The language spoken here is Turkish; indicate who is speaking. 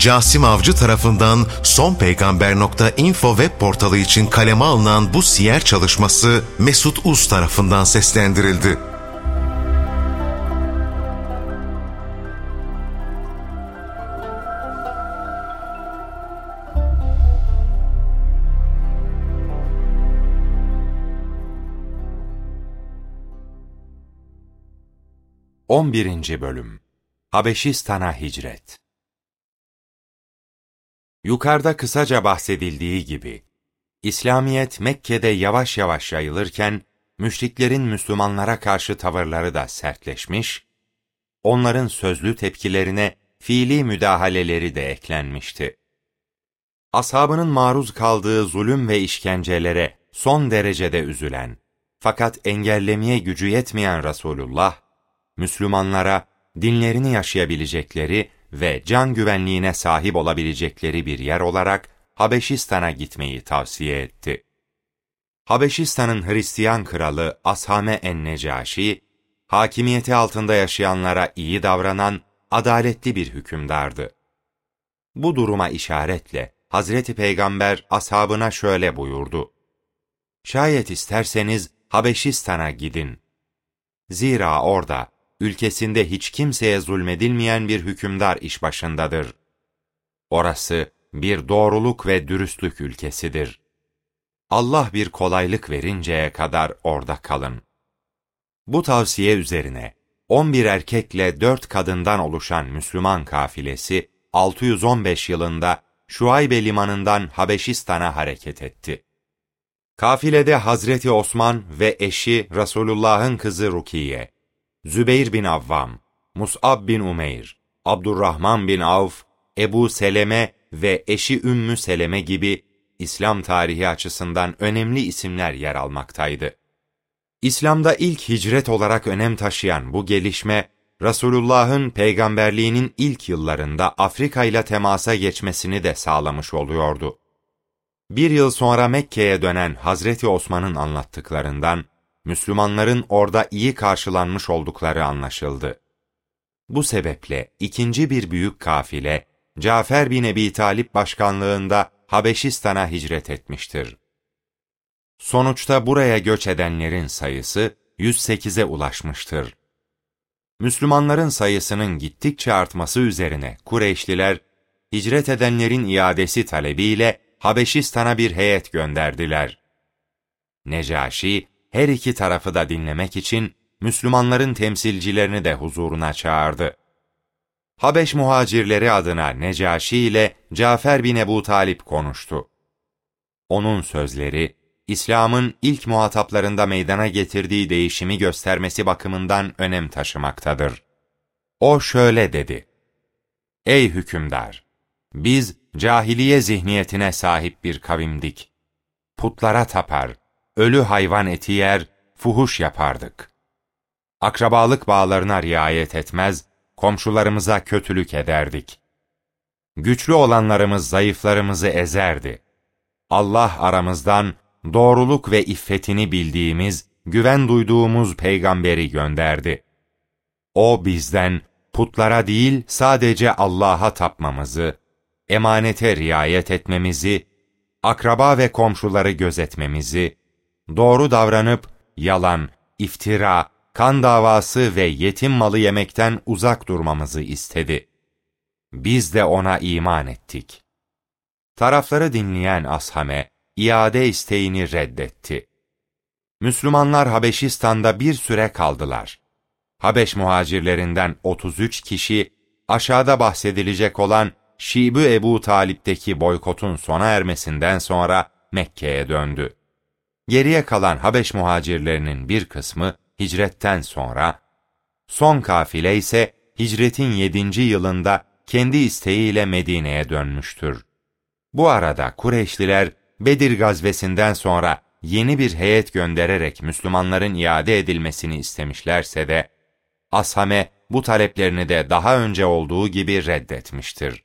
Speaker 1: Casim Avcı tarafından sonpeygamber.info web portalı için kaleme alınan bu siyer çalışması Mesut Uz tarafından seslendirildi.
Speaker 2: On birinci Bölüm Habeşistan'a Hicret Yukarıda kısaca bahsedildiği gibi, İslamiyet Mekke'de yavaş yavaş yayılırken, müşriklerin Müslümanlara karşı tavırları da sertleşmiş, onların sözlü tepkilerine fiili müdahaleleri de eklenmişti. Ashabının maruz kaldığı zulüm ve işkencelere son derecede üzülen, fakat engellemeye gücü yetmeyen Resulullah, Müslümanlara dinlerini yaşayabilecekleri ve can güvenliğine sahip olabilecekleri bir yer olarak Habeşistan'a gitmeyi tavsiye etti. Habeşistan'ın Hristiyan kralı Ashame en-Necaşi, hakimiyeti altında yaşayanlara iyi davranan adaletli bir hükümdardı. Bu duruma işaretle Hazreti Peygamber ashabına şöyle buyurdu. Şayet isterseniz Habeşistan'a gidin. Zira orada ülkesinde hiç kimseye zulmedilmeyen bir hükümdar iş başındadır. Orası bir doğruluk ve dürüstlük ülkesidir. Allah bir kolaylık verinceye kadar orada kalın. Bu tavsiye üzerine 11 erkekle 4 kadından oluşan Müslüman kafilesi 615 yılında Şuaybe limanından Habeşistan'a hareket etti. Kafilede Hazreti Osman ve eşi Resulullah'ın kızı Rukiye, Zübeyir bin Avvam, Mus'ab bin Umeyr, Abdurrahman bin Avf, Ebu Seleme ve eşi Ümmü Seleme gibi İslam tarihi açısından önemli isimler yer almaktaydı. İslam'da ilk hicret olarak önem taşıyan bu gelişme, Resulullah'ın peygamberliğinin ilk yıllarında Afrika ile temasa geçmesini de sağlamış oluyordu. Bir yıl sonra Mekke'ye dönen Hazreti Osman'ın anlattıklarından, Müslümanların orada iyi karşılanmış oldukları anlaşıldı. Bu sebeple ikinci bir büyük kafile, Cafer bin Ebi Talip başkanlığında Habeşistan'a hicret etmiştir. Sonuçta buraya göç edenlerin sayısı 108'e ulaşmıştır. Müslümanların sayısının gittikçe artması üzerine Kureyşliler, hicret edenlerin iadesi talebiyle Habeşistan'a bir heyet gönderdiler. Necaşi, her iki tarafı da dinlemek için Müslümanların temsilcilerini de huzuruna çağırdı. Habeş muhacirleri adına Necaşi ile Cafer bin Ebu Talip konuştu. Onun sözleri, İslam'ın ilk muhataplarında meydana getirdiği değişimi göstermesi bakımından önem taşımaktadır. O şöyle dedi. Ey hükümdar! Biz cahiliye zihniyetine sahip bir kavimdik. Putlara tapar, ölü hayvan eti yer, fuhuş yapardık. Akrabalık bağlarına riayet etmez, komşularımıza kötülük ederdik. Güçlü olanlarımız zayıflarımızı ezerdi. Allah aramızdan doğruluk ve iffetini bildiğimiz, güven duyduğumuz peygamberi gönderdi. O bizden putlara değil sadece Allah'a tapmamızı, emanete riayet etmemizi, akraba ve komşuları gözetmemizi, doğru davranıp yalan, iftira, kan davası ve yetim malı yemekten uzak durmamızı istedi. Biz de ona iman ettik. Tarafları dinleyen Ashame, iade isteğini reddetti. Müslümanlar Habeşistan'da bir süre kaldılar. Habeş muhacirlerinden 33 kişi, aşağıda bahsedilecek olan Şibü Ebu Talip'teki boykotun sona ermesinden sonra Mekke'ye döndü. Geriye kalan Habeş muhacirlerinin bir kısmı hicretten sonra, son kafile ise hicretin yedinci yılında kendi isteğiyle Medine'ye dönmüştür. Bu arada Kureyşliler Bedir gazvesinden sonra yeni bir heyet göndererek Müslümanların iade edilmesini istemişlerse de, Ashame bu taleplerini de daha önce olduğu gibi reddetmiştir.